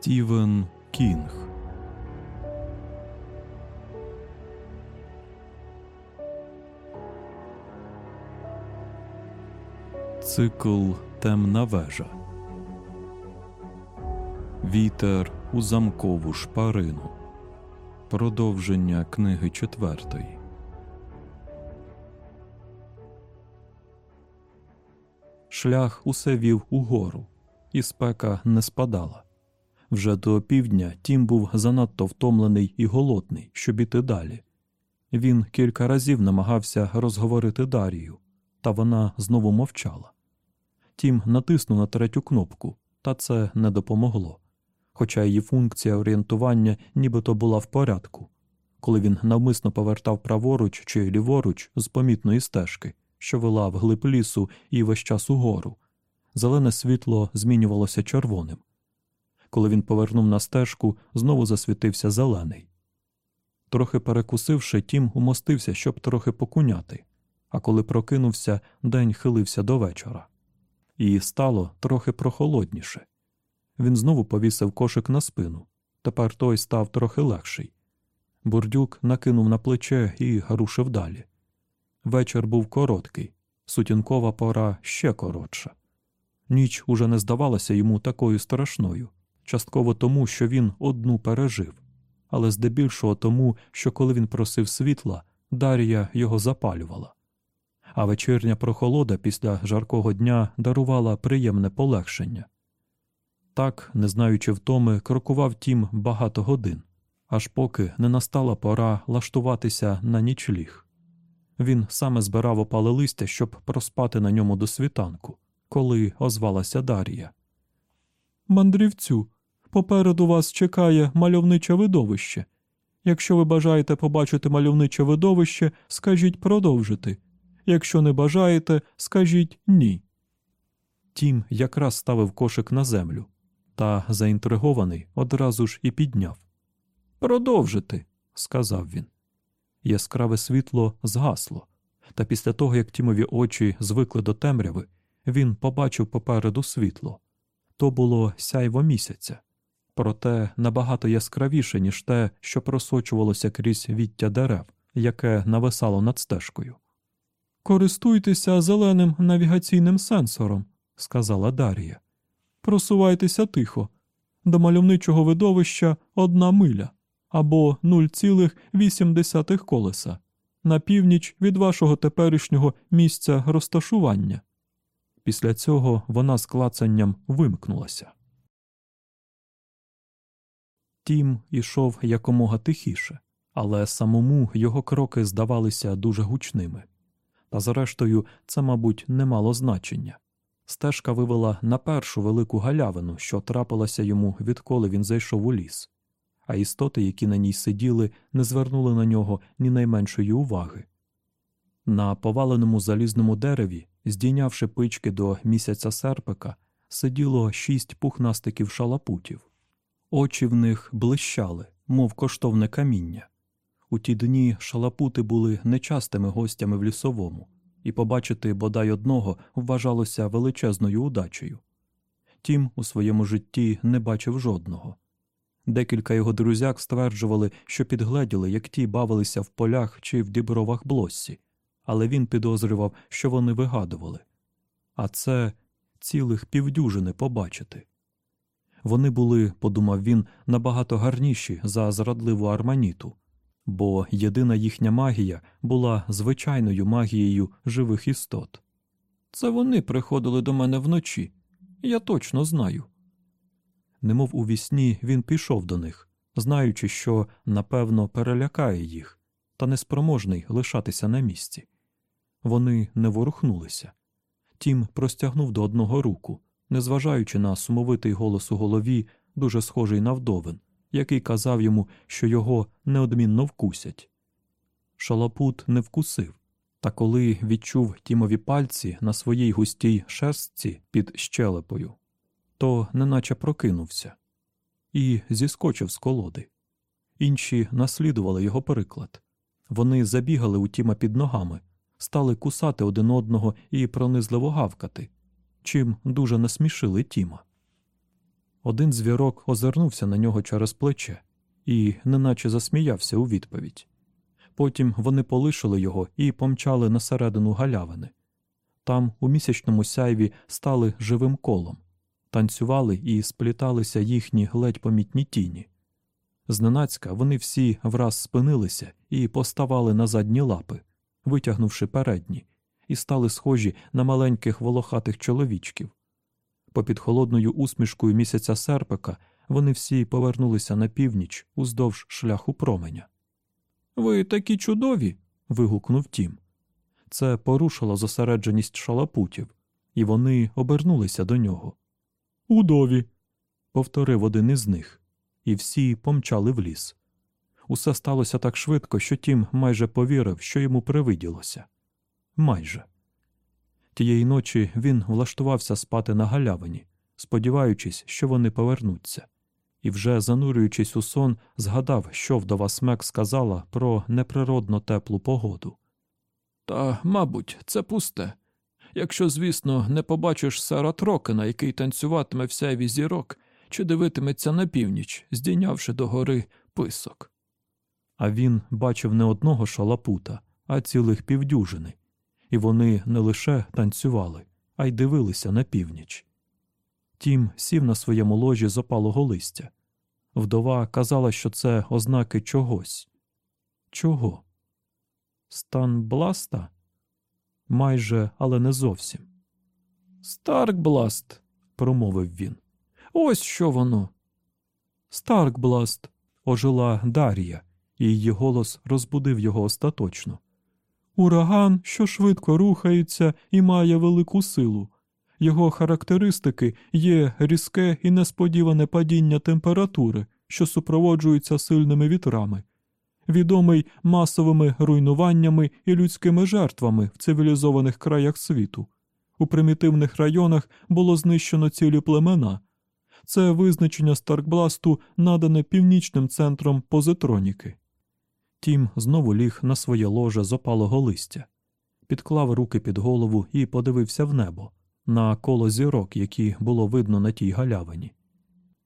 Стівен Кінг. Цикл Темна вежа. Вітер у замкову шпарину. Продовження книги четвертої. Шлях усе вів угору, і спека не спадала. Вже до півдня Тім був занадто втомлений і голодний, щоб іти далі. Він кілька разів намагався розговорити Дарію, та вона знову мовчала. Тім натиснув на третю кнопку, та це не допомогло. Хоча її функція орієнтування нібито була в порядку, коли він навмисно повертав праворуч чи ліворуч з помітної стежки, що вела вглиб лісу і весь час угору. Зелене світло змінювалося червоним. Коли він повернув на стежку, знову засвітився зелений. Трохи перекусивши, тім умостився, щоб трохи покуняти, а коли прокинувся, день хилився до вечора. І стало трохи прохолодніше. Він знову повісив кошик на спину. Тепер той став трохи легший. Бурдюк накинув на плече і рушив далі. Вечір був короткий, сутінкова пора ще коротша. Ніч уже не здавалася йому такою страшною, частково тому, що він одну пережив, але здебільшого тому, що коли він просив світла, Дар'я його запалювала. А вечірня прохолода після жаркого дня дарувала приємне полегшення. Так, не знаючи втоми, крокував тім багато годин, аж поки не настала пора лаштуватися на нічліг. Він саме збирав опале листя, щоб проспати на ньому до світанку, коли озвалася Дар'я. Мандрівцю, попереду вас чекає мальовниче видовище. Якщо ви бажаєте побачити мальовниче видовище, скажіть продовжити. Якщо не бажаєте, скажіть ні. Тім якраз ставив кошик на землю, та, заінтригований, одразу ж і підняв. Продовжити, сказав він. Яскраве світло згасло, та після того, як Тімові очі звикли до темряви, він побачив попереду світло. То було сяйво місяця, проте набагато яскравіше, ніж те, що просочувалося крізь віття дерев, яке нависало над стежкою. Користуйтеся зеленим навігаційним сенсором, сказала Дар'я. Просувайтеся тихо. До мальовничого видовища одна миля або 0,8 колеса на північ від вашого теперішнього місця розташування. Після цього вона з клацанням вимкнулася. Тім ішов якомога тихіше, але самому його кроки здавалися дуже гучними. Та зрештою, це, мабуть, не мало значення. Стежка вивела на першу велику галявину, що трапилася йому, відколи він зайшов у ліс, а істоти, які на ній сиділи, не звернули на нього ні найменшої уваги. На поваленому залізному дереві, здійнявши пички до місяця серпика, сиділо шість пухнастиків шалапутів. Очі в них блищали, мов коштовне каміння. У ті дні шалапути були нечастими гостями в лісовому, і побачити бодай одного вважалося величезною удачею. Тім у своєму житті не бачив жодного. Декілька його друзяк стверджували, що підгледіли, як ті бавилися в полях чи в дібровах блоссі, але він підозрював, що вони вигадували. А це цілих півдюжини побачити. Вони були, подумав він, набагато гарніші за зрадливу арманіту бо єдина їхня магія була звичайною магією живих істот. Це вони приходили до мене вночі, я точно знаю. Немов у вісні він пішов до них, знаючи, що, напевно, перелякає їх, та неспроможний лишатися на місці. Вони не ворухнулися. Тім простягнув до одного руку, незважаючи на сумовитий голос у голові, дуже схожий на вдовин, який казав йому, що його неодмінно вкусять. Шалапут не вкусив, та коли відчув тімові пальці на своїй густій шерстці під щелепою, то неначе прокинувся і зіскочив з колоди. Інші наслідували його приклад. Вони забігали у тіма під ногами, стали кусати один одного і пронизливо гавкати, чим дуже насмішили Тіма. Один звірок озирнувся на нього через плече і неначе засміявся у відповідь. Потім вони полишили його і помчали на середину галявини. Там, у місячному сяйві, стали живим колом, танцювали і спліталися їхні ледь помітні тіні. Зненацька вони всі враз спинилися і поставали на задні лапи, витягнувши передні, і стали схожі на маленьких волохатих чоловічків. Попід холодною усмішкою місяця серпика вони всі повернулися на північ уздовж шляху променя. Ви такі чудові. вигукнув тім. Це порушило зосередженість шалапутів, і вони обернулися до нього. Удові. повторив один із них, і всі помчали в ліс. Усе сталося так швидко, що тім майже повірив, що йому привиділося. Майже. Тієї ночі він влаштувався спати на галявині, сподіваючись, що вони повернуться, і, вже занурюючись у сон, згадав, що вдова смек сказала про неприродно теплу погоду. Та, мабуть, це пусте. Якщо, звісно, не побачиш Сара Трокена, який танцюватиме в сяйві зірок, чи дивитиметься на північ, здійнявши до гори писок. А він бачив не одного шалапута, а цілих півдюжини, і вони не лише танцювали, а й дивилися на північ. Тім сів на своєму ложі з опалого листя. Вдова казала, що це ознаки чогось. Чого? Стан Бласта? Майже, але не зовсім. Старкбласт, промовив він. Ось що воно. Старкбласт, ожила Дар'я, і її голос розбудив його остаточно. Ураган, що швидко рухається і має велику силу. Його характеристики є різке і несподіване падіння температури, що супроводжується сильними вітрами, відомий масовими руйнуваннями і людськими жертвами в цивілізованих краях світу. У примітивних районах було знищено цілі племена. Це визначення Старкбласту надане північним центром позитроніки. Тім знову ліг на своє ложе з опалого листя, підклав руки під голову і подивився в небо на коло зірок, які було видно на тій галявині.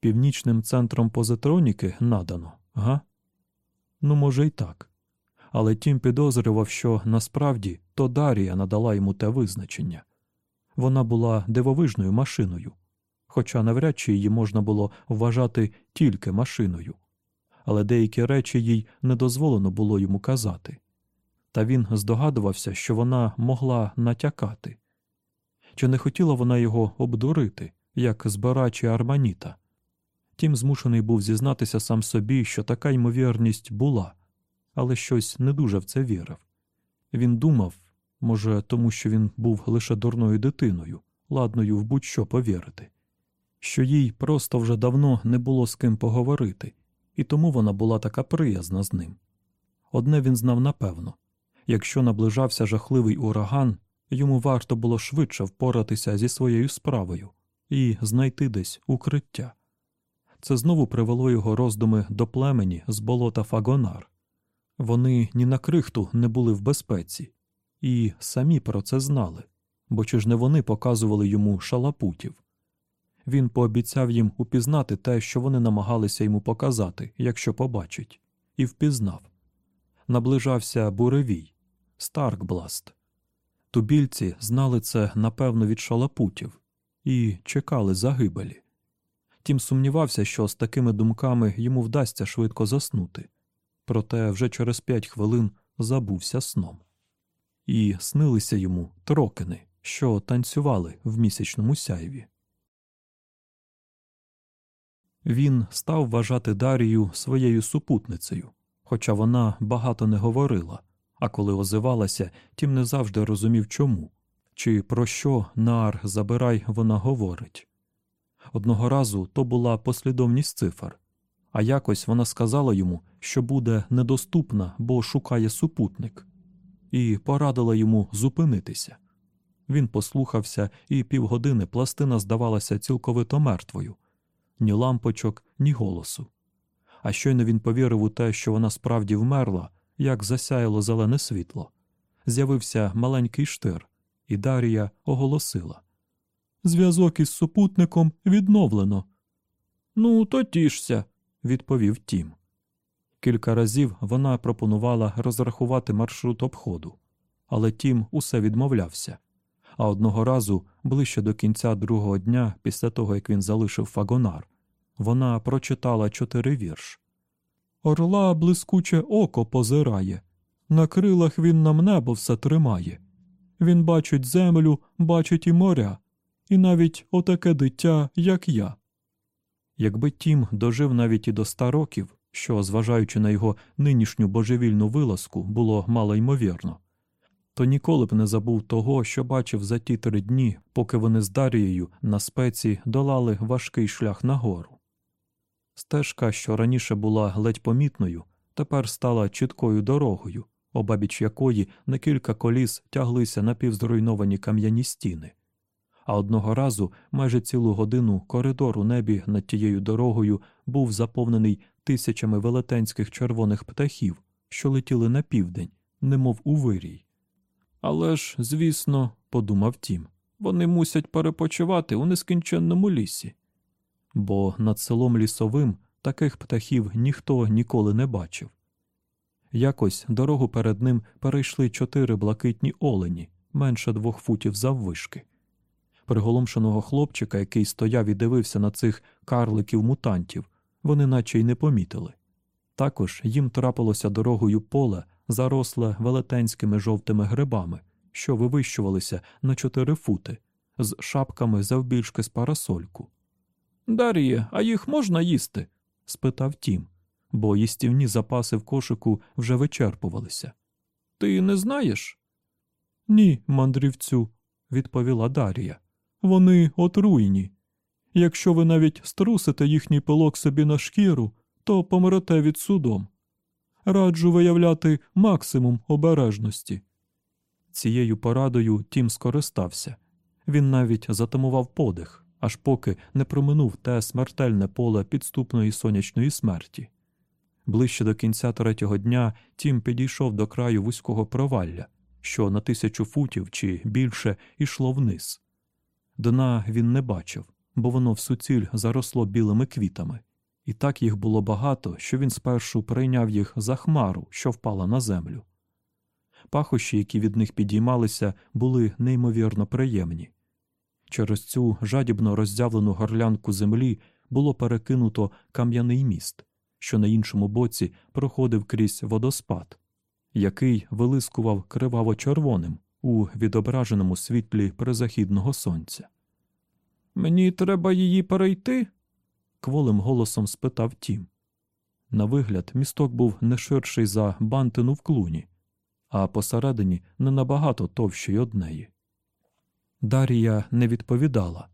Північним центром позитроніки надано, га? Ну, може, й так. Але Тім підозрював, що насправді то Дарія надала йому те визначення. Вона була дивовижною машиною, хоча навряд чи її можна було вважати тільки машиною, але деякі речі їй не дозволено було йому казати. Та він здогадувався, що вона могла натякати. Чи не хотіла вона його обдурити, як збирачі Арманіта? Тім змушений був зізнатися сам собі, що така ймовірність була, але щось не дуже в це вірив. Він думав, може, тому що він був лише дурною дитиною, ладною в будь-що повірити, що їй просто вже давно не було з ким поговорити, і тому вона була така приязна з ним. Одне він знав напевно якщо наближався жахливий ураган, йому варто було швидше впоратися зі своєю справою і знайти десь укриття. Це знову привело його роздуми до племені з болота Фагонар. Вони ні на крихту не були в безпеці, і самі про це знали, бо чи ж не вони показували йому шалапутів. Він пообіцяв їм упізнати те, що вони намагалися йому показати, якщо побачить, і впізнав. Наближався буревій, Старкбласт. Тубільці знали це напевно від шалапутів і чекали загибелі. Тім сумнівався, що з такими думками йому вдасться швидко заснути, проте вже через п'ять хвилин забувся сном. І снилися йому трокини, що танцювали в місячному сяйві. Він став вважати Дарію своєю супутницею, хоча вона багато не говорила, а коли озивалася, тім не завжди розумів чому, чи про що нар забирай вона говорить. Одного разу то була послідовність цифр, а якось вона сказала йому, що буде недоступна, бо шукає супутник, і порадила йому зупинитися. Він послухався, і півгодини пластина здавалася цілковито мертвою ні лампочок, ні голосу. А щойно він повірив у те, що вона справді вмерла, як засяяло зелене світло. З'явився маленький штир, і Дарія оголосила Зв'язок із супутником відновлено. Ну, то тішся, відповів Тім. Кілька разів вона пропонувала розрахувати маршрут обходу, але Тім усе відмовлявся. А одного разу, ближче до кінця другого дня, після того як він залишив фагонар, вона прочитала чотири вірш. Орла блискуче око позирає, на крилах він нам небо все тримає. Він бачить землю, бачить і моря, і навіть отаке дитя, як я. Якби Тім дожив навіть і до ста років, що, зважаючи на його нинішню божевільну вилазку, було мало ймовірно, то ніколи б не забув того, що бачив за ті три дні, поки вони з Дарією на спеці долали важкий шлях нагору. Стежка, що раніше була ледь помітною, тепер стала чіткою дорогою, обабіч якої на кілька коліс тяглися напівзруйновані кам'яні стіни. А одного разу майже цілу годину коридор у небі над тією дорогою був заповнений тисячами велетенських червоних птахів, що летіли на південь, немов у вирій. Але ж, звісно, подумав Тім, вони мусять перепочивати у нескінченному лісі. Бо над селом лісовим таких птахів ніхто ніколи не бачив. Якось дорогу перед ним перейшли чотири блакитні олені, менше двох футів заввишки. Приголомшеного хлопчика, який стояв і дивився на цих карликів мутантів, вони наче й не помітили. Також їм трапилося дорогою поле, заросле велетенськими жовтими грибами, що вивищувалися на чотири фути, з шапками завбільшки з парасольку. Дар'є, а їх можна їсти? спитав Тім, бо їстівні запаси в кошику вже вичерпувалися. Ти не знаєш? Ні, мандрівцю, відповіла Дар'я. Вони отруйні. Якщо ви навіть струсите їхній пилок собі на шкіру, то помрете від судом. Раджу виявляти максимум обережності. Цією порадою Тім скористався. Він навіть затамував подих, аж поки не проминув те смертельне поле підступної сонячної смерті. Ближче до кінця третього дня Тім підійшов до краю вузького провалля, що на тисячу футів чи більше йшло вниз. Дна він не бачив, бо воно в суціль заросло білими квітами, і так їх було багато, що він спершу прийняв їх за хмару, що впала на землю. Пахощі, які від них підіймалися, були неймовірно приємні. Через цю жадібно роздявлену горлянку землі було перекинуто кам'яний міст, що на іншому боці проходив крізь водоспад, який вилискував криваво червоним у відображеному світлі призахідного сонця. Мені треба її перейти? кволим голосом спитав Тім. На вигляд, місток був не ширший за бантину в клуні, а посередині не набагато товщий однеї. Дарія не відповідала,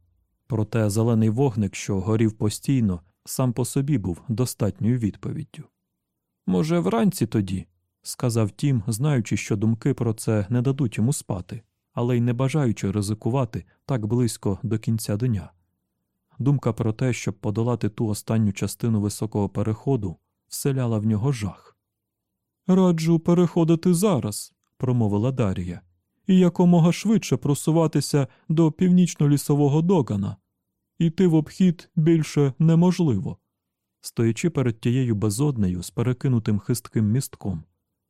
проте зелений вогник, що горів постійно, сам по собі був достатньою відповіддю. Може, вранці тоді, сказав Тім, знаючи, що думки про це не дадуть йому спати, але й не бажаючи ризикувати так близько до кінця дня. Думка про те, щоб подолати ту останню частину високого переходу, вселяла в нього жах. Раджу переходити зараз, промовила Дарія, і якомога швидше просуватися до північно-лісового догана. Іти в обхід більше неможливо. Стоячи перед тією безоднею з перекинутим хистким містком,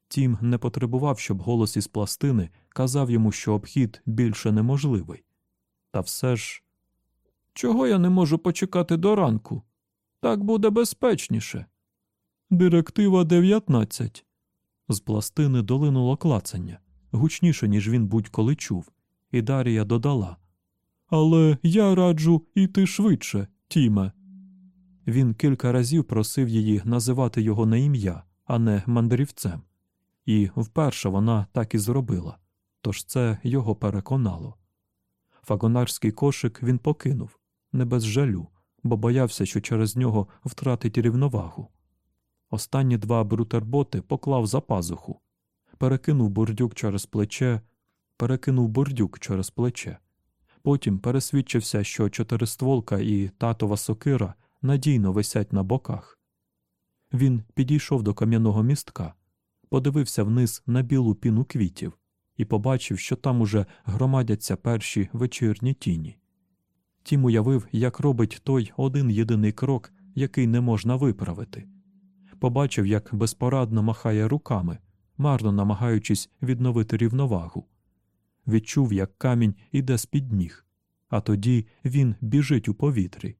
Тім не потребував, щоб голос із пластини казав йому, що обхід більше неможливий. Та все ж, чого я не можу почекати до ранку? Так буде безпечніше. Директива 19. З пластини долинуло клацання, гучніше, ніж він будь-коли чув, і Дарія додала Але я раджу іти швидше, Тіме. Він кілька разів просив її називати його на ім'я, а не мандрівцем, і вперше вона так і зробила, тож це його переконало. Фагонарський кошик він покинув, не без жалю, бо боявся, що через нього втратить рівновагу. Останні два брутерботи поклав за пазуху, перекинув бурдюк через плече, перекинув бурдюк через плече. Потім пересвідчився, що чотиристволка і татова сокира надійно висять на боках. Він підійшов до кам'яного містка, подивився вниз на білу піну квітів і побачив, що там уже громадяться перші вечірні тіні. Тім уявив, як робить той один єдиний крок який не можна виправити. Побачив, як безпорадно махає руками, марно намагаючись відновити рівновагу. Відчув, як камінь іде з-під ніг, а тоді він біжить у повітрі.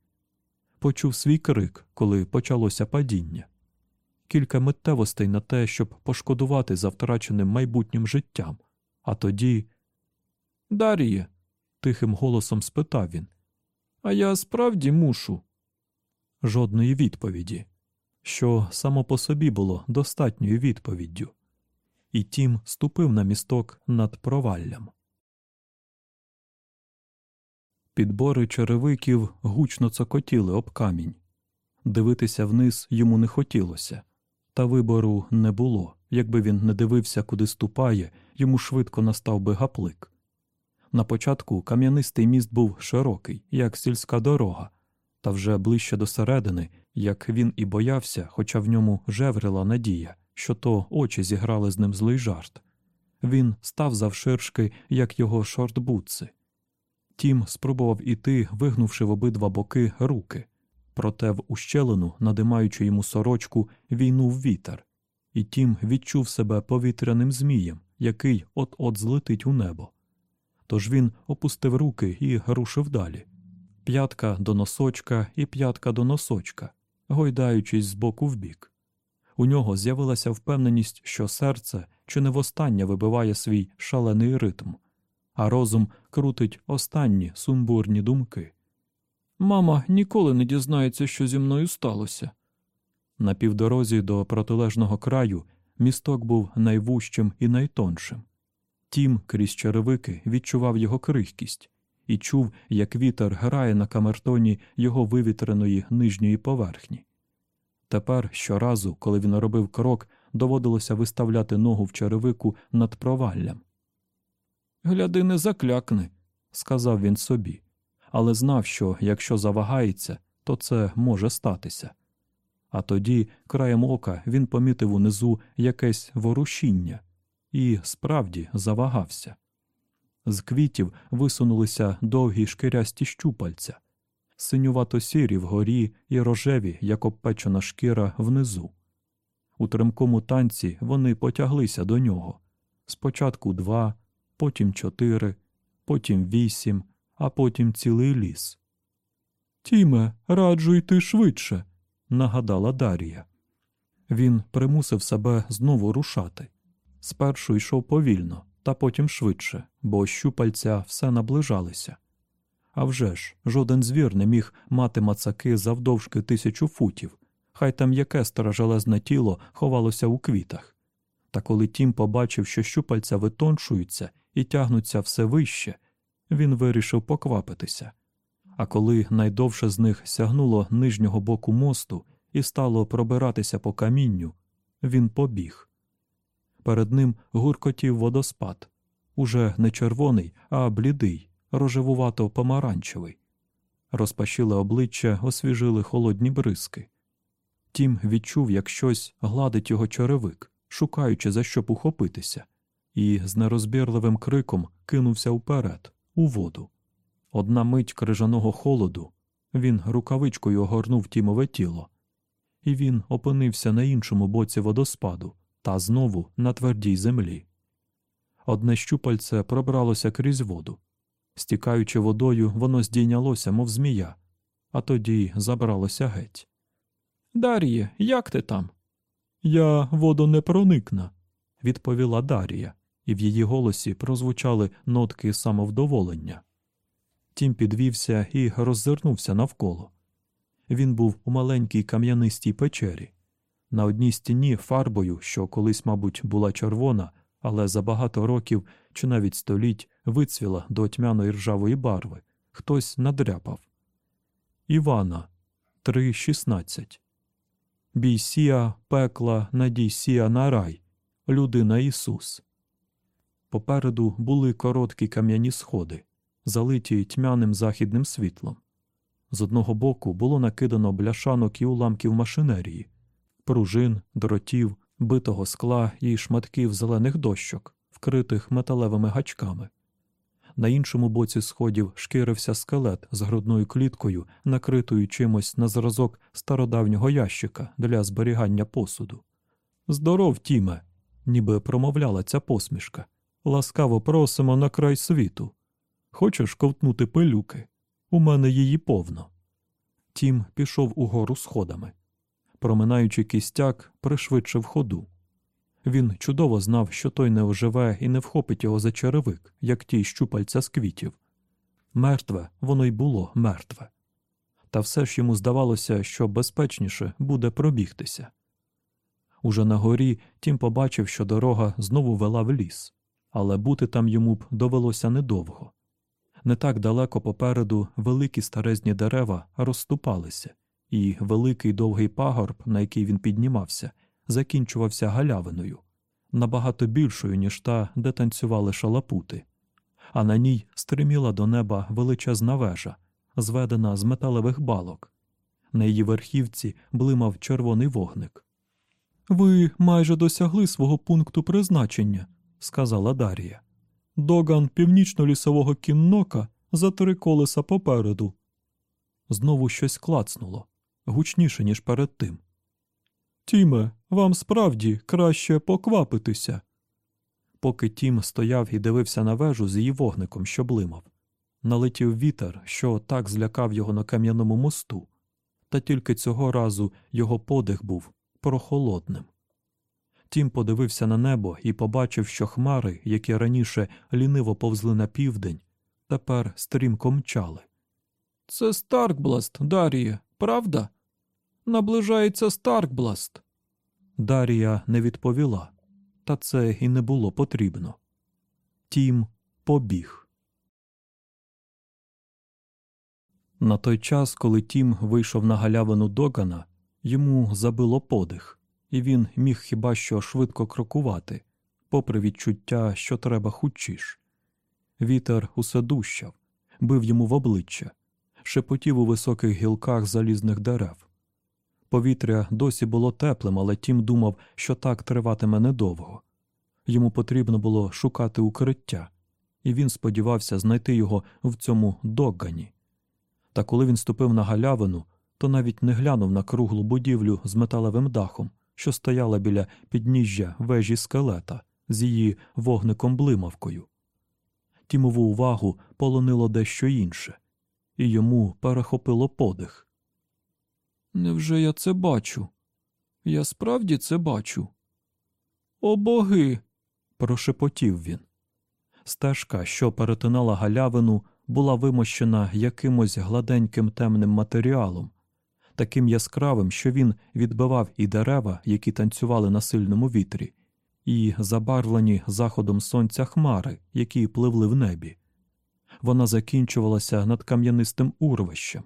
Почув свій крик, коли почалося падіння. Кілька миттєвостей на те, щоб пошкодувати за втраченим майбутнім життям, а тоді. Даріє, тихим голосом спитав він. А я справді мушу. Жодної відповіді, що само по собі було достатньою відповіддю. І тім ступив на місток над проваллям. Підбори черевиків гучно цокотіли об камінь. Дивитися вниз йому не хотілося, та вибору не було. Якби він не дивився, куди ступає, йому швидко настав би гаплик. На початку кам'янистий міст був широкий, як сільська дорога, та вже ближче до середини, як він і боявся, хоча в ньому жеврила надія, що то очі зіграли з ним злий жарт. Він став завширшки, як його шортбутси. Тім спробував іти, вигнувши в обидва боки руки, проте в ущелину, надимаючи йому сорочку, війнув вітер, і тім відчув себе повітряним змієм, який от-от злетить у небо. Тож він опустив руки і рушив далі. П'ятка до носочка і п'ятка до носочка, гойдаючись з боку в бік. У нього з'явилася впевненість, що серце чи не востаннє вибиває свій шалений ритм, а розум крутить останні сумбурні думки. Мама ніколи не дізнається, що зі мною сталося. На півдорозі до протилежного краю місток був найвужчим і найтоншим. Тім крізь черевики відчував його крихкість і чув, як вітер грає на камертоні його вивітреної нижньої поверхні. Тепер щоразу, коли він робив крок, доводилося виставляти ногу в черевику над проваллям. Гляди, не заклякни, сказав він собі, але знав, що якщо завагається, то це може статися. А тоді, краєм ока, він помітив унизу якесь ворушіння і справді завагався. З квітів висунулися довгі шкірясті щупальця, синювато сірі вгорі і рожеві, як обпечена шкіра внизу. У тремкому танці вони потяглися до нього спочатку два, потім чотири, потім вісім, а потім цілий ліс. Тіме, раджу йти швидше, нагадала Дарія. Він примусив себе знову рушати. Спершу йшов повільно, та потім швидше, бо щупальця все наближалися. А вже ж, жоден звір не міг мати мацаки завдовжки тисячу футів, хай там яке старожелезне тіло ховалося у квітах. Та коли тім побачив, що щупальця витончуються і тягнуться все вище, він вирішив поквапитися. А коли найдовше з них сягнуло нижнього боку мосту і стало пробиратися по камінню, він побіг. Перед ним гуркотів водоспад, уже не червоний, а блідий, рожевувато помаранчевий. Розпашіле обличчя освіжили холодні бризки. Тім відчув, як щось гладить його черевик, шукаючи за що ухопитися, і з нерозбірливим криком кинувся вперед, у воду. Одна мить крижаного холоду він рукавичкою огорнув тімове тіло, і він опинився на іншому боці водоспаду, та знову на твердій землі. Одне щупальце пробралося крізь воду. Стікаючи водою, воно здійнялося, мов змія, а тоді забралося геть. Дар'є, як ти там? Я водонепроникна, відповіла Дар'я, і в її голосі прозвучали нотки самовдоволення. Тім підвівся і роззирнувся навколо. Він був у маленькій кам'янистій печері. На одній стіні фарбою, що колись, мабуть, була червона, але за багато років чи навіть століть вицвіла до тьмяної ржавої барви, хтось надряпав. Івана 3.16 Бійсія, пекла, надійсія на рай, людина Ісус. Попереду були короткі кам'яні сходи, залиті тьмяним західним світлом. З одного боку було накидано бляшанок і уламків машинерії пружин, дротів, битого скла і шматків зелених дощок, вкритих металевими гачками. На іншому боці сходів шкірився скелет з грудною кліткою, накритою чимось на зразок стародавнього ящика для зберігання посуду. Здоров, Тіме, ніби промовляла ця посмішка. Ласкаво просимо на край світу. Хочеш ковтнути пилюки? У мене її повно. Тім пішов угору сходами. Проминаючи кістяк, пришвидшив ходу. Він чудово знав, що той не оживе і не вхопить його за черевик, як ті щупальця з квітів. Мертве воно й було мертве. Та все ж йому здавалося, що безпечніше буде пробігтися. Уже на горі тім побачив, що дорога знову вела в ліс, але бути там йому б довелося недовго. Не так далеко попереду великі старезні дерева розступалися, і великий довгий пагорб, на який він піднімався, закінчувався галявиною, набагато більшою, ніж та, де танцювали шалапути, а на ній стриміла до неба величезна вежа, зведена з металевих балок. На її верхівці блимав червоний вогник. Ви майже досягли свого пункту призначення, сказала Дарія. Доган північно-лісового кіннока за три колеса попереду. Знову щось клацнуло гучніше, ніж перед тим. Тіме, вам справді краще поквапитися. Поки Тім стояв і дивився на вежу з її вогником, що блимав, налетів вітер, що так злякав його на кам'яному мосту, та тільки цього разу його подих був прохолодним. Тім подивився на небо і побачив, що хмари, які раніше ліниво повзли на південь, тепер стрімко мчали. Це Старкбласт, Дарія, правда? Наближається Старкбласт. Дарія не відповіла, та це і не було потрібно. Тім побіг. На той час, коли Тім вийшов на галявину Догана, йому забило подих, і він міг хіба що швидко крокувати, попри відчуття, що треба хутчіш. Вітер усе дущав, бив йому в обличчя, шепотів у високих гілках залізних дерев. Повітря досі було теплим, але Тім думав, що так триватиме недовго. Йому потрібно було шукати укриття, і він сподівався знайти його в цьому догані. Та коли він ступив на галявину, то навіть не глянув на круглу будівлю з металевим дахом, що стояла біля підніжжя вежі скелета з її вогником блимавкою. Тімову увагу полонило дещо інше, і йому перехопило подих. Невже я це бачу? Я справді це бачу. О боги. прошепотів він. Стежка, що перетинала галявину, була вимощена якимось гладеньким темним матеріалом, таким яскравим, що він відбивав і дерева, які танцювали на сильному вітрі, і забарвлені заходом сонця хмари, які пливли в небі. Вона закінчувалася над кам'янистим урвищем.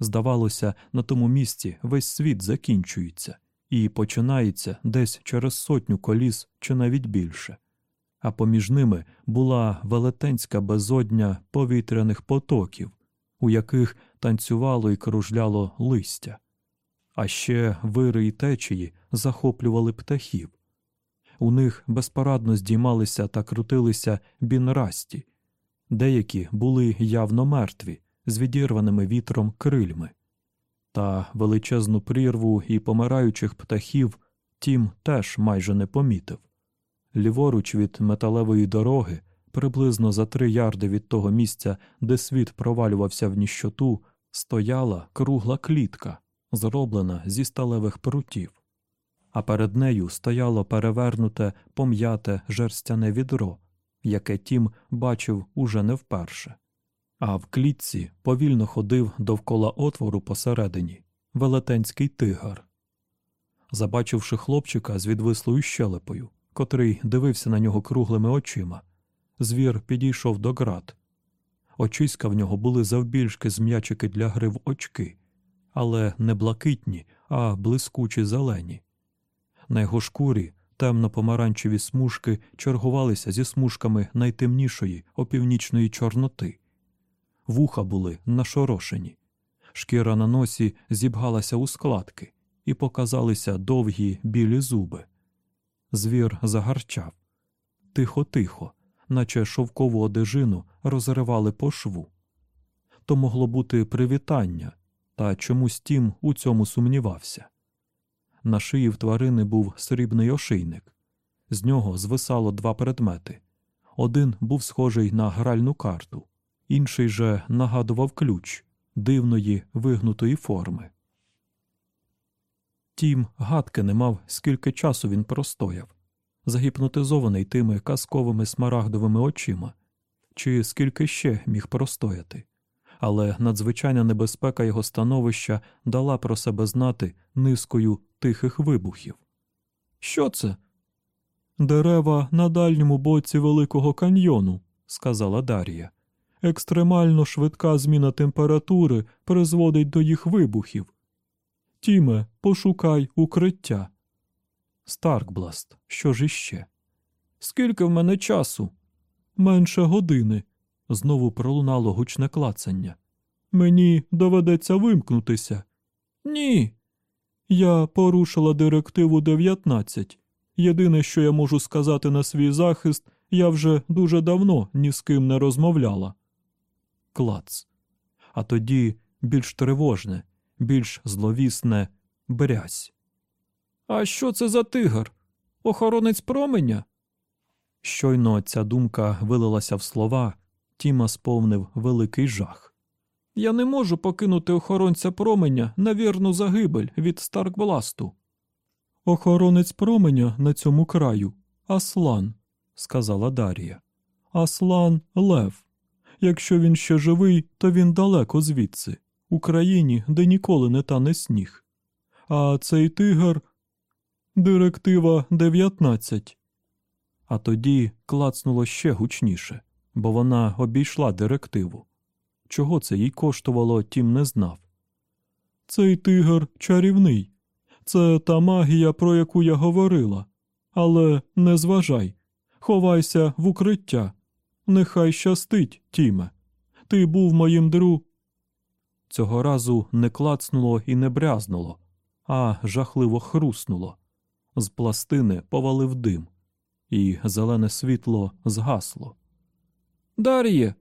Здавалося, на тому місці весь світ закінчується і починається десь через сотню коліс чи навіть більше, а поміж ними була велетенська безодня повітряних потоків, у яких танцювало і кружляло листя, а ще вири й течії захоплювали птахів. У них безпорадно здіймалися та крутилися бінрасті, деякі були явно мертві з відірваними вітром крильми. Та величезну прірву і помираючих птахів тім теж майже не помітив. Ліворуч від металевої дороги, приблизно за три ярди від того місця, де світ провалювався в ніщоту, стояла кругла клітка, зроблена зі сталевих прутів, а перед нею стояло перевернуте пом'яте жерстяне відро, яке тім бачив уже не вперше а в клітці повільно ходив довкола отвору посередині велетенський тигар. Забачивши хлопчика з відвислою щелепою, котрий дивився на нього круглими очима, звір підійшов до град. Очиська в нього були завбільшки з м'ячики для грив очки, але не блакитні, а блискучі зелені. На його шкурі темно помаранчеві смужки чергувалися зі смужками найтемнішої опівнічної чорноти вуха були нашорошені, шкіра на носі зібгалася у складки, і показалися довгі білі зуби. Звір загарчав. Тихо, тихо, наче шовкову одежину розривали по шву. То могло бути привітання, та чомусь тім у цьому сумнівався. На шиї в тварини був срібний ошийник. З нього звисало два предмети. Один був схожий на гральну карту, інший же нагадував ключ дивної вигнутої форми. Тім гадки не мав, скільки часу він простояв, загіпнотизований тими казковими смарагдовими очима, чи скільки ще міг простояти. Але надзвичайна небезпека його становища дала про себе знати низкою тихих вибухів. Що це? Дерева на дальньому боці Великого каньйону, сказала Дар'я. Екстремально швидка зміна температури призводить до їх вибухів. Тіме, пошукай укриття. Старкбласт, що ж іще? Скільки в мене часу? Менше години. Знову пролунало гучне клацання. Мені доведеться вимкнутися. Ні. Я порушила директиву 19. Єдине, що я можу сказати на свій захист, я вже дуже давно ні з ким не розмовляла. Клац. А тоді більш тривожне, більш зловісне брязь. А що це за тигр? Охоронець променя? Щойно ця думка вилилася в слова, Тіма сповнив великий жах. Я не можу покинути охоронця променя на вірну загибель від Старкбласту. Охоронець променя на цьому краю Аслан, сказала Дар'я. Аслан Лев. Якщо він ще живий, то він далеко звідси, у країні, де ніколи не тане сніг. А цей тигр директива 19. А тоді клацнуло ще гучніше, бо вона обійшла директиву. Чого це їй коштувало, тім не знав. Цей тигр чарівний. Це та магія, про яку я говорила. Але не зважай, ховайся в укриття. Нехай щастить, Тіме. Ти був моїм дру. Цього разу не клацнуло і не брязнуло, а жахливо хруснуло. З пластини повалив дим, і зелене світло згасло. Дар'є.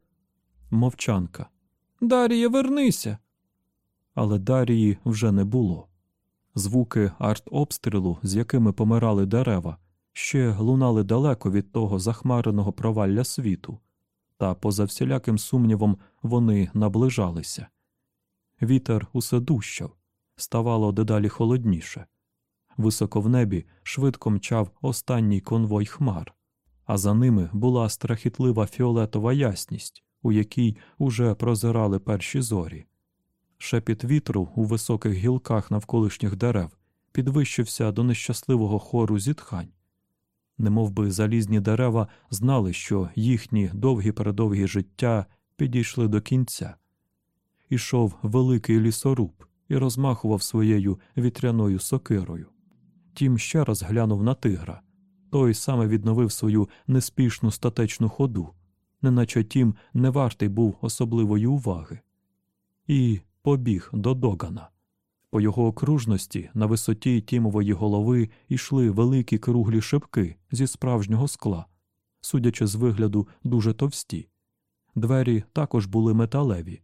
Мовчанка. Дар'є, вернися. Але Дар'ї вже не було. Звуки артобстрілу, з якими помирали дерева, ще лунали далеко від того захмареного провалля світу, та, поза всіляким сумнівом, вони наближалися. Вітер усе дужчав, ставало дедалі холодніше. Високо в небі швидко мчав останній конвой хмар, а за ними була страхітлива фіолетова ясність, у якій уже прозирали перші зорі. Шепіт вітру у високих гілках навколишніх дерев підвищився до нещасливого хору зітхань. Немов би залізні дерева знали, що їхні довгі передовгі життя підійшли до кінця. Ішов великий лісоруб і розмахував своєю вітряною сокирою. Тім ще раз глянув на тигра. Той саме відновив свою неспішну статечну ходу, неначе тім не вартий був особливої уваги. І побіг до Догана. По його окружності на висоті тімової голови йшли великі круглі шипки зі справжнього скла, судячи з вигляду, дуже товсті. Двері також були металеві,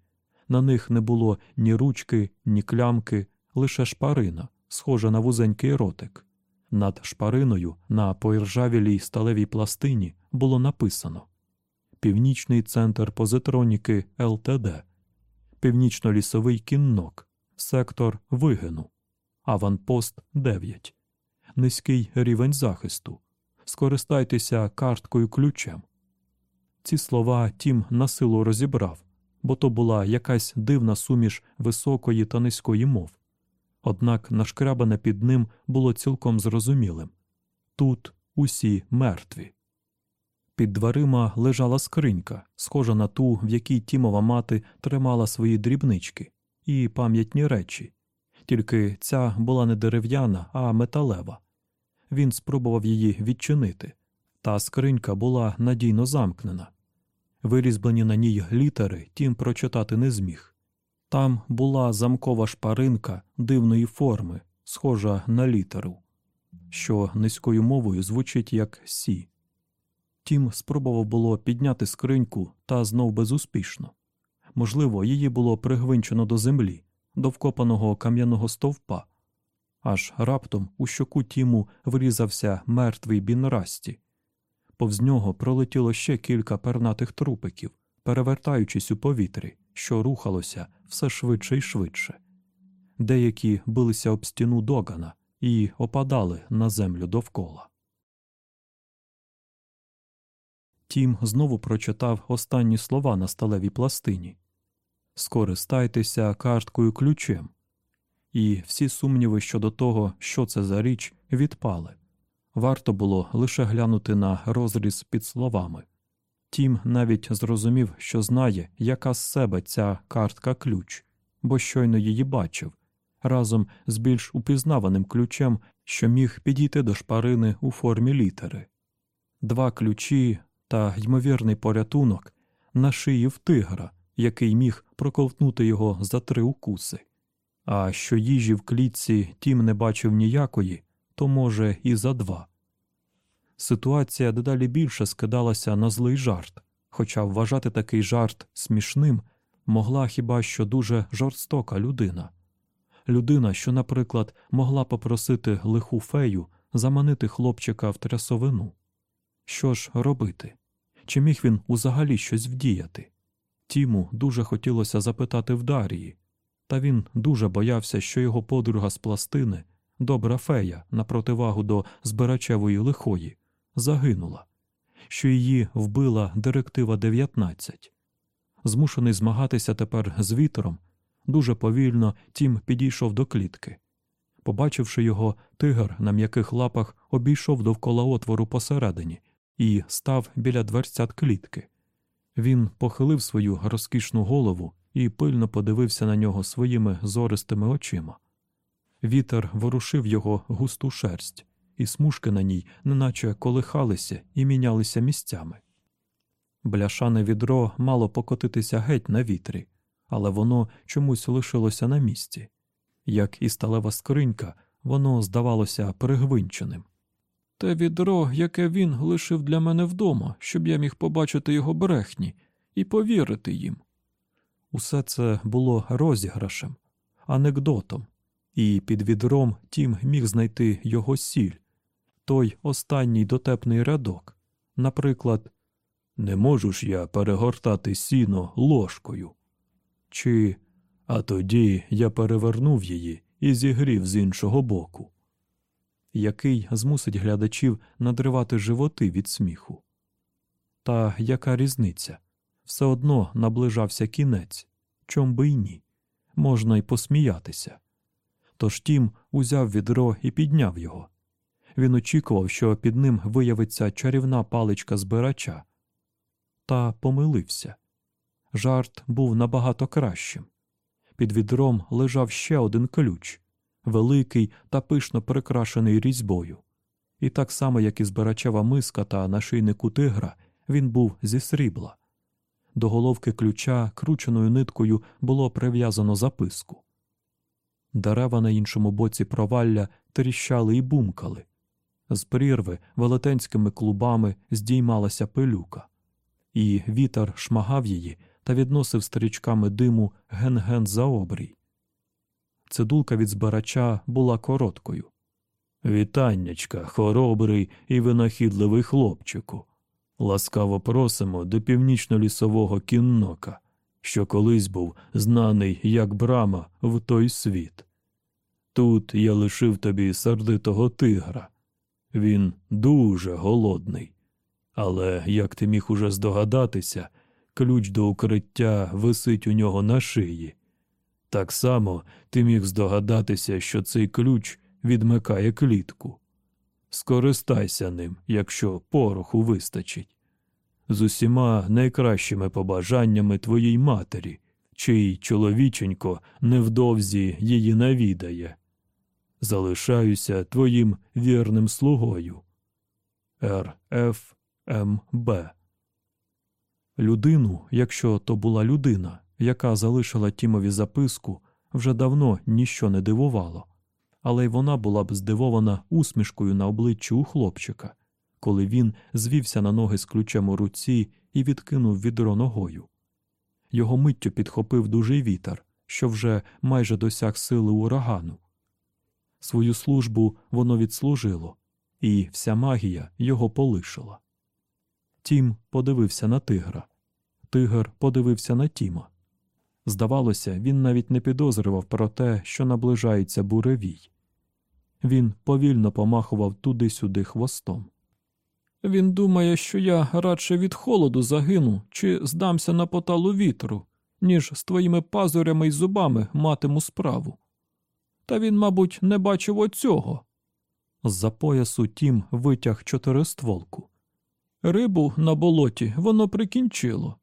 на них не було ні ручки, ні клямки, лише шпарина, схожа на вузенький ротик. Над шпариною на поіржавілій сталевій пластині було написано Північний центр позитроніки ЛТД, Північно-лісовий кіннок, сектор вигину, аванпост 9, низький рівень захисту. Скористайтеся карткою ключем. Ці слова Тім насилу розібрав, бо то була якась дивна суміш високої та низької мов. Однак нашкрябане під ним було цілком зрозумілим тут усі мертві. Під дверима лежала скринька, схожа на ту, в якій Тімова мати тримала свої дрібнички і пам'ятні речі, тільки ця була не дерев'яна, а металева. Він спробував її відчинити, та скринька була надійно замкнена. Вирізблені на ній літери тім прочитати не зміг. Там була замкова шпаринка дивної форми, схожа на літеру, що низькою мовою звучить як Сі. Тім спробував було підняти скриньку та знов безуспішно. Можливо, її було пригвинчено до землі, до вкопаного кам'яного стовпа. Аж раптом у щоку Тіму врізався мертвий бінрасті. Повз нього пролетіло ще кілька пернатих трупиків, перевертаючись у повітрі, що рухалося все швидше і швидше. Деякі билися об стіну догана і опадали на землю довкола. Тім знову прочитав останні слова на сталевій пластині Скористайтеся карткою ключем. І всі сумніви щодо того, що це за річ, відпали. Варто було лише глянути на розріз під словами. Тім навіть зрозумів, що знає, яка з себе ця картка ключ, бо щойно її бачив, разом з більш упізнаваним ключем, що міг підійти до шпарини у формі літери. Два ключі та ймовірний порятунок на шиї в тигра, який міг проковтнути його за три укуси. А що їжі в клітці тім не бачив ніякої, то, може, і за два. Ситуація дедалі більше скидалася на злий жарт, хоча вважати такий жарт смішним могла хіба що дуже жорстока людина. Людина, що, наприклад, могла попросити лиху фею заманити хлопчика в трясовину. Що ж робити? Чи міг він узагалі щось вдіяти? Тіму дуже хотілося запитати в Дарії, та він дуже боявся, що його подруга з пластини, добра фея, на противагу до збирачевої лихої, загинула, що її вбила директива 19. Змушений змагатися тепер з вітром, дуже повільно тім підійшов до клітки. Побачивши його, тигр на м'яких лапах обійшов довкола отвору посередині і став біля дверцят клітки. Він похилив свою розкішну голову і пильно подивився на нього своїми зористими очима. Вітер ворушив його густу шерсть, і смужки на ній неначе колихалися і мінялися місцями. Бляшане відро мало покотитися геть на вітрі, але воно чомусь лишилося на місці. Як і сталева скринька, воно здавалося пригвинченим. Те відро, яке він лишив для мене вдома, щоб я міг побачити його брехні і повірити їм. Усе це було розіграшем, анекдотом, і під відром тім міг знайти його сіль, той останній дотепний рядок. Наприклад, не можу ж я перегортати сіно ложкою. Чи а тоді я перевернув її і зігрів з іншого боку, який змусить глядачів надривати животи від сміху. Та яка різниця? Все одно наближався кінець, чом би й ні, можна й посміятися. Тож тім узяв відро і підняв його. Він очікував, що під ним виявиться чарівна паличка збирача. Та помилився. Жарт був набагато кращим. Під відром лежав ще один ключ, великий та пишно прикрашений різьбою. І так само, як і збирачева миска та нашийнику тигра, він був зі срібла. До головки ключа крученою ниткою було прив'язано записку. Дерева на іншому боці провалля тріщали і бумкали. З прірви велетенськими клубами здіймалася пилюка, і вітер шмагав її та відносив стрічками диму ген-ген за обрій. Цидулка від збирача була короткою. Вітаннячка, хоробрий і винахідливий хлопчику. Ласкаво просимо до північно-лісового кіннока, що колись був знаний як брама в той світ. Тут я лишив тобі сердитого тигра. Він дуже голодний. Але, як ти міг уже здогадатися, ключ до укриття висить у нього на шиї. Так само ти міг здогадатися, що цей ключ відмикає клітку. Скористайся ним, якщо пороху вистачить. З усіма найкращими побажаннями твоїй матері, чий чоловіченько невдовзі її навідає. Залишаюся твоїм вірним слугою. Р.Ф.М.Б. Людину, якщо то була людина, яка залишила Тімові записку, вже давно ніщо не дивувало але й вона була б здивована усмішкою на обличчі у хлопчика, коли він звівся на ноги з ключем у руці і відкинув відро ногою. Його миттю підхопив дужий вітер, що вже майже досяг сили урагану. Свою службу воно відслужило, і вся магія його полишила. Тім подивився на тигра. Тигр подивився на Тіма. Здавалося, він навіть не підозрював про те, що наближається буревій. Він повільно помахував туди-сюди хвостом. Він думає, що я радше від холоду загину чи здамся на поталу вітру, ніж з твоїми пазурями й зубами матиму справу. Та він, мабуть, не бачив оцього. З-за поясу тім витяг чотиристволку. Рибу на болоті воно прикінчило,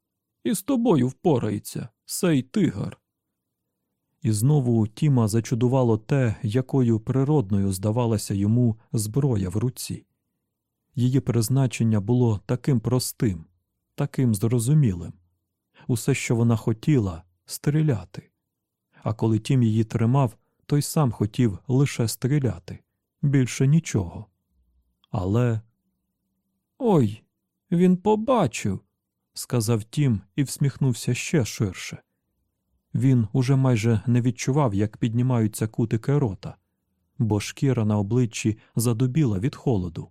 і з тобою впорається, сей тигар. І знову Тіма зачудувало те, якою природною здавалася йому зброя в руці. Її призначення було таким простим, таким зрозумілим. Усе, що вона хотіла, стріляти. А коли Тім її тримав, той сам хотів лише стріляти, більше нічого. Але. Ой, він побачив, сказав Тім і всміхнувся ще ширше. Він уже майже не відчував, як піднімаються кутики рота, бо шкіра на обличчі задубіла від холоду.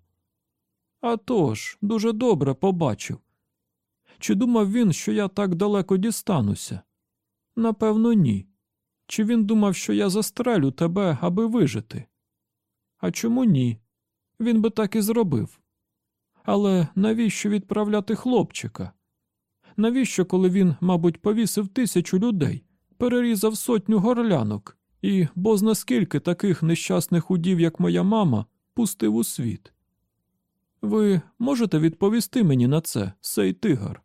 «А тож, дуже добре побачив. Чи думав він, що я так далеко дістануся? Напевно, ні. Чи він думав, що я застрелю тебе, аби вижити? А чому ні? Він би так і зробив. Але навіщо відправляти хлопчика? Навіщо, коли він, мабуть, повісив тисячу людей, перерізав сотню горлянок і, бозна скільки таких нещасних удів, як моя мама, пустив у світ? Ви можете відповісти мені на це, сей тигар?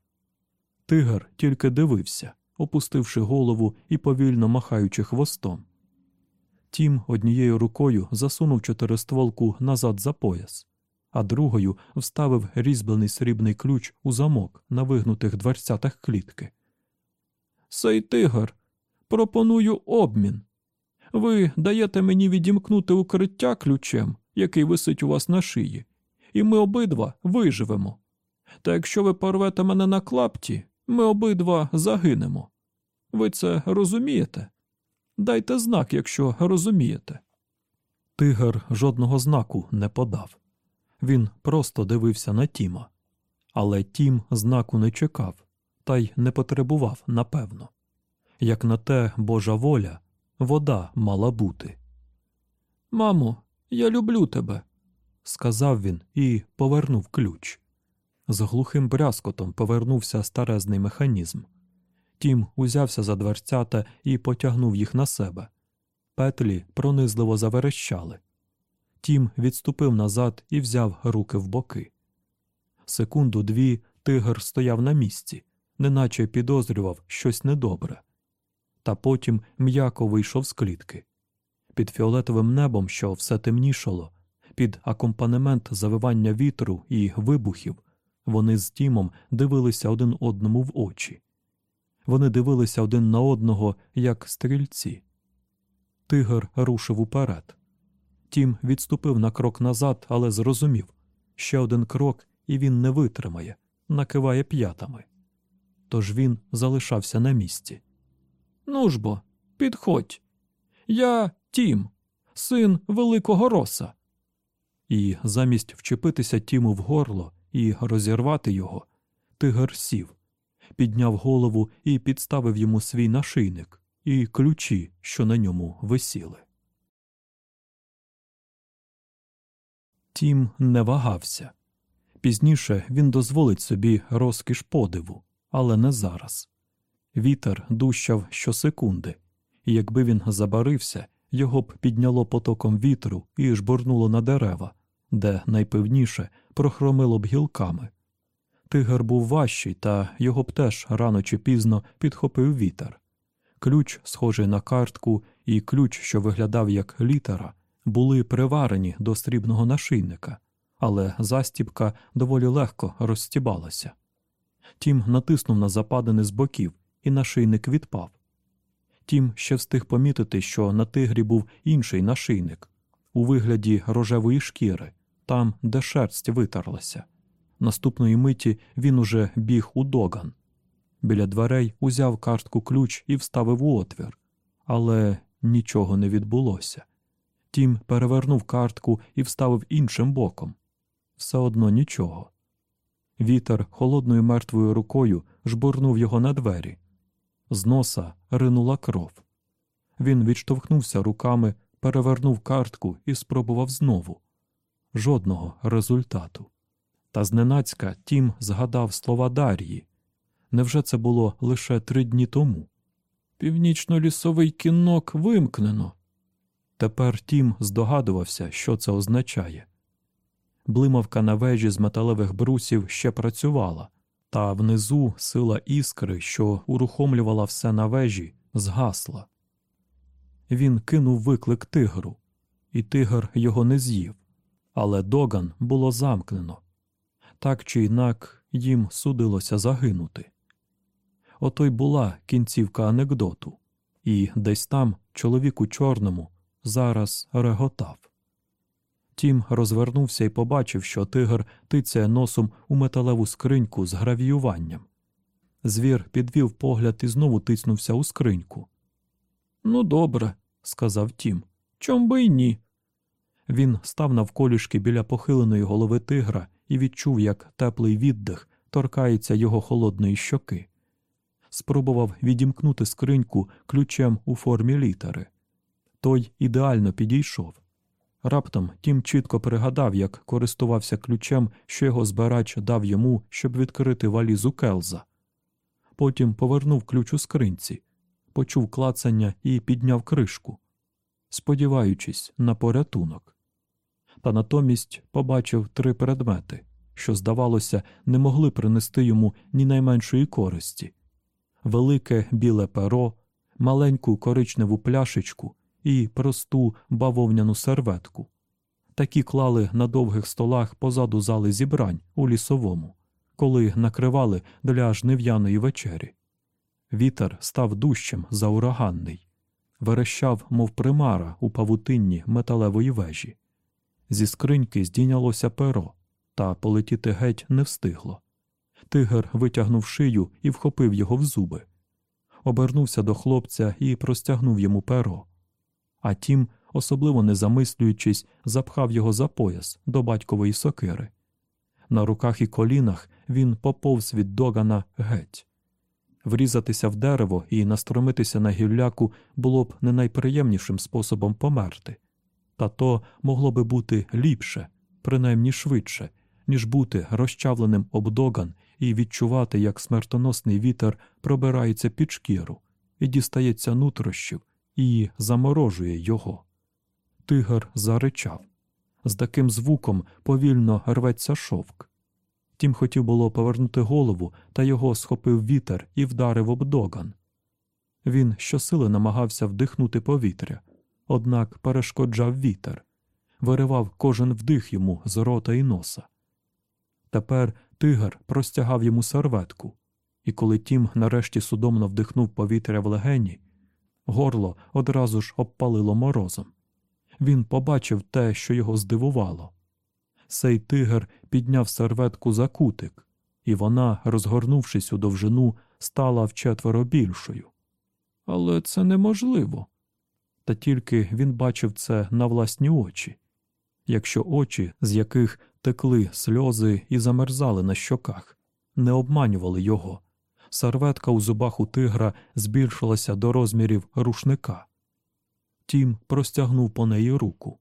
Тигар тільки дивився, опустивши голову і повільно махаючи хвостом. Тім однією рукою засунув чотиристволку назад за пояс, а другою вставив різьблений срібний ключ у замок на вигнутих дверцятах клітки. Сей тигар, пропоную обмін. Ви даєте мені відімкнути укриття ключем, який висить у вас на шиї, і ми обидва виживемо. Та якщо ви порвете мене на клапті, ми обидва загинемо. Ви це розумієте? Дайте знак, якщо розумієте. Тигр жодного знаку не подав. Він просто дивився на Тіма. Але Тім знаку не чекав, та й не потребував, напевно. Як на те Божа воля, вода мала бути. Мамо, я люблю тебе, сказав він і повернув ключ. З глухим брязкотом повернувся старезний механізм. Тім узявся за дверцята і потягнув їх на себе. Петлі пронизливо заверещали. Тім відступив назад і взяв руки в боки. Секунду дві тигр стояв на місці, неначе підозрював щось недобре. Та потім м'яко вийшов з клітки. Під фіолетовим небом, що все темнішало, під акомпанемент завивання вітру і вибухів, вони з Тімом дивилися один одному в очі. Вони дивилися один на одного, як стрільці. Тигр рушив уперед. Тім відступив на крок назад, але зрозумів ще один крок, і він не витримає, накиває п'ятами. Тож він залишався на місці. Ну ж бо, підходь. Я Тім, син великого роса. І замість вчепитися Тіму в горло і розірвати його, тигр сів, підняв голову і підставив йому свій нашийник і ключі, що на ньому висіли. Тім не вагався. Пізніше він дозволить собі розкіш подиву, але не зараз. Вітер дущав щосекунди, і якби він забарився, його б підняло потоком вітру і жбурнуло на дерева, де найпевніше прохромило б гілками. Тигр був важчий, та його б теж рано чи пізно підхопив вітер. Ключ, схожий на картку, і ключ, що виглядав як літера, були приварені до срібного нашийника, але застібка доволі легко розстібалася. Тім натиснув на западини з боків, і нашийник відпав. Тім ще встиг помітити, що на тигрі був інший нашийник у вигляді рожевої шкіри, там, де шерсть витерлася. Наступної миті він уже біг у доган. Біля дверей узяв картку ключ і вставив у отвір, але нічого не відбулося. Тім перевернув картку і вставив іншим боком. Все одно нічого. Вітер холодною мертвою рукою жбурнув його на двері. З носа ринула кров. Він відштовхнувся руками, перевернув картку і спробував знову. Жодного результату. Та зненацька Тім згадав слова Дар'ї. Невже це було лише три дні тому? Північно-лісовий кінок вимкнено. Тепер Тім здогадувався, що це означає. Блимавка на вежі з металевих брусів ще працювала, та внизу сила іскри, що урухомлювала все на вежі, згасла. Він кинув виклик тигру, і тигр його не з'їв, але доган було замкнено. Так чи інак їм судилося загинути. Ото й була кінцівка анекдоту, і десь там чоловік у чорному зараз реготав. Тім розвернувся і побачив, що тигр тицяє носом у металеву скриньку з гравіюванням. Звір підвів погляд і знову тицнувся у скриньку. Ну, добре, сказав Тім. Чом би й ні. Він став навколішки біля похиленої голови тигра і відчув, як теплий віддих торкається його холодної щоки. Спробував відімкнути скриньку ключем у формі літери. Той ідеально підійшов. Раптом Тім чітко пригадав, як користувався ключем, що його збирач дав йому, щоб відкрити валізу Келза. Потім повернув ключ у скринці, почув клацання і підняв кришку, сподіваючись на порятунок. Та натомість побачив три предмети, що, здавалося, не могли принести йому ні найменшої користі велике біле перо, маленьку коричневу пляшечку і просту бавовняну серветку. Такі клали на довгих столах позаду зали зібрань у лісовому, коли накривали для жнив'яної вечері. Вітер став дужчим за ураганний, верещав, мов примара у павутинні металевої вежі. Зі скриньки здійнялося перо, та полетіти геть не встигло. Тигр витягнув шию і вхопив його в зуби. Обернувся до хлопця і простягнув йому перо. А тім, особливо не замислюючись, запхав його за пояс до батькової сокири. На руках і колінах він поповз від догана геть. Врізатися в дерево і настромитися на гілляку було б не найприємнішим способом померти, та то могло би бути ліпше, принаймні швидше, ніж бути розчавленим об доган і відчувати, як смертоносний вітер пробирається під шкіру і дістається нутрощів і заморожує його. Тигр заричав. З таким звуком повільно рветься шовк. Тім хотів було повернути голову, та його схопив вітер і вдарив об доган. Він щосили намагався вдихнути повітря, однак перешкоджав вітер, виривав кожен вдих йому з рота і носа. Тепер тигр простягав йому серветку, і коли тім нарешті судомно вдихнув повітря в легені, горло одразу ж обпалило морозом. Він побачив те, що його здивувало. Сей тигр підняв серветку за кутик, і вона, розгорнувшись у довжину, стала вчетверо більшою. Але це неможливо. Та тільки він бачив це на власні очі, якщо очі, з яких текли сльози і замерзали на щоках, не обманювали його. Серветка у зубах у тигра збільшилася до розмірів рушника. Тім простягнув по неї руку.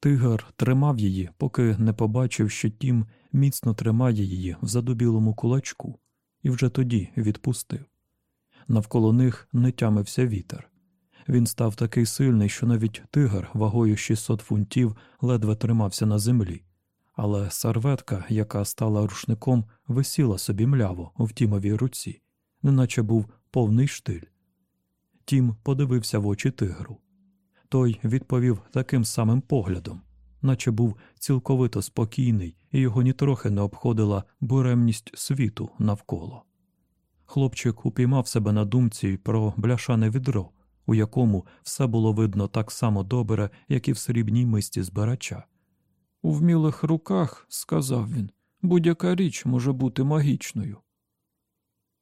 Тигр тримав її, поки не побачив, що тім міцно тримає її в задубілому кулачку, і вже тоді відпустив. Навколо них не тямився вітер. Він став такий сильний, що навіть тигр вагою 600 фунтів ледве тримався на землі, але серветка, яка стала рушником, висіла собі мляво в тімовій руці, неначе був повний штиль. Тім подивився в очі тигру. Той відповів таким самим поглядом, наче був цілковито спокійний, і його нітрохи не обходила буремність світу навколо. Хлопчик упіймав себе на думці про бляшане відро, у якому все було видно так само добре, як і в срібній мисті збирача. У вмілих руках, сказав він, будь-яка річ може бути магічною.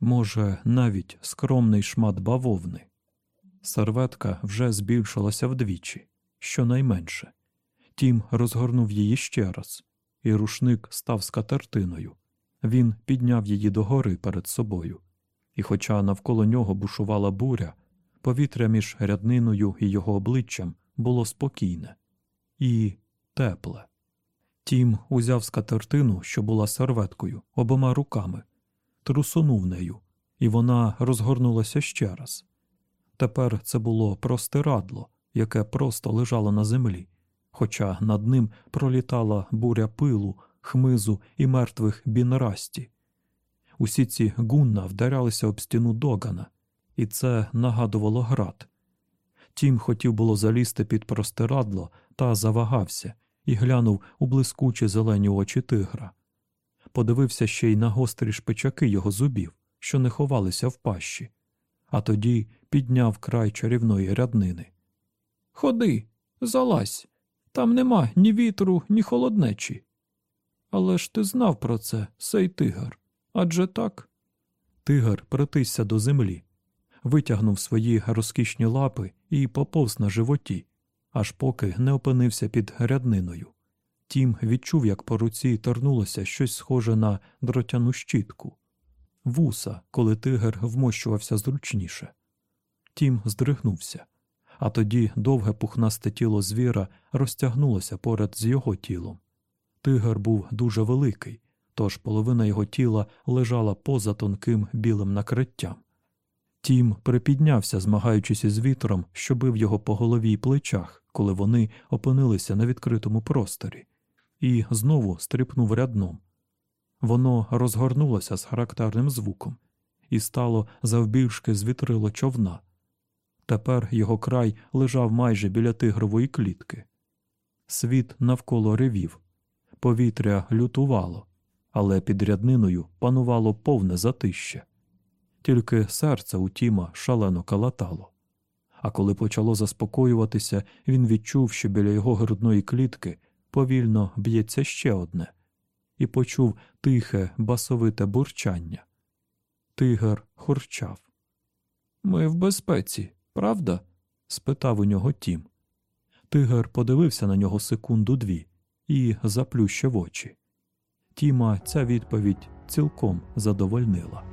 Може, навіть скромний шмат бавовни. Серветка вже збільшилася вдвічі, щонайменше. Тім розгорнув її ще раз, і рушник став скатертиною. Він підняв її догори перед собою, і, хоча навколо нього бушувала буря, повітря між рядниною і його обличчям було спокійне і тепле. Тім узяв скатертину, що була серветкою, обома руками, трусонув нею, і вона розгорнулася ще раз. Тепер це було простирадло, яке просто лежало на землі, хоча над ним пролітала буря пилу, хмизу і мертвих бінрасті. Усі ці гунна вдарялися об стіну догана, і це нагадувало град. Тім хотів було залізти під простирадло та завагався і глянув у блискучі зелені очі тигра. Подивився ще й на гострі шпичаки його зубів, що не ховалися в пащі, а тоді підняв край чарівної ряднини. Ходи, залазь, там нема ні вітру, ні холоднечі. Але ж ти знав про це, сей тигр. Адже так. Тигр притисся до землі, витягнув свої розкішні лапи і поповз на животі, аж поки не опинився під рядниною. Тім відчув, як по руці торнулося щось схоже на дротяну щітку, вуса, коли тигр вмощувався зручніше. Тім здригнувся, а тоді довге пухнасте тіло звіра розтягнулося поряд з його тілом. Тигр був дуже великий, тож половина його тіла лежала поза тонким білим накриттям. Тім припіднявся, змагаючись із вітром, що бив його по голові й плечах, коли вони опинилися на відкритому просторі, і знову стрипнув рядном. Воно розгорнулося з характерним звуком і стало завбільшки з вітрило човна. Тепер його край лежав майже біля тигрової клітки. Світ навколо ревів, повітря лютувало, але під рядниною панувало повне затище. Тільки серце у Тіма шалено калатало. А коли почало заспокоюватися, він відчув, що біля його грудної клітки повільно б'ється ще одне, і почув тихе, басовите бурчання. Тигр хурчав. Ми в безпеці, правда? спитав у нього Тім. Тигр подивився на нього секунду дві і заплющив очі. Тіма ця відповідь цілком задовольнила.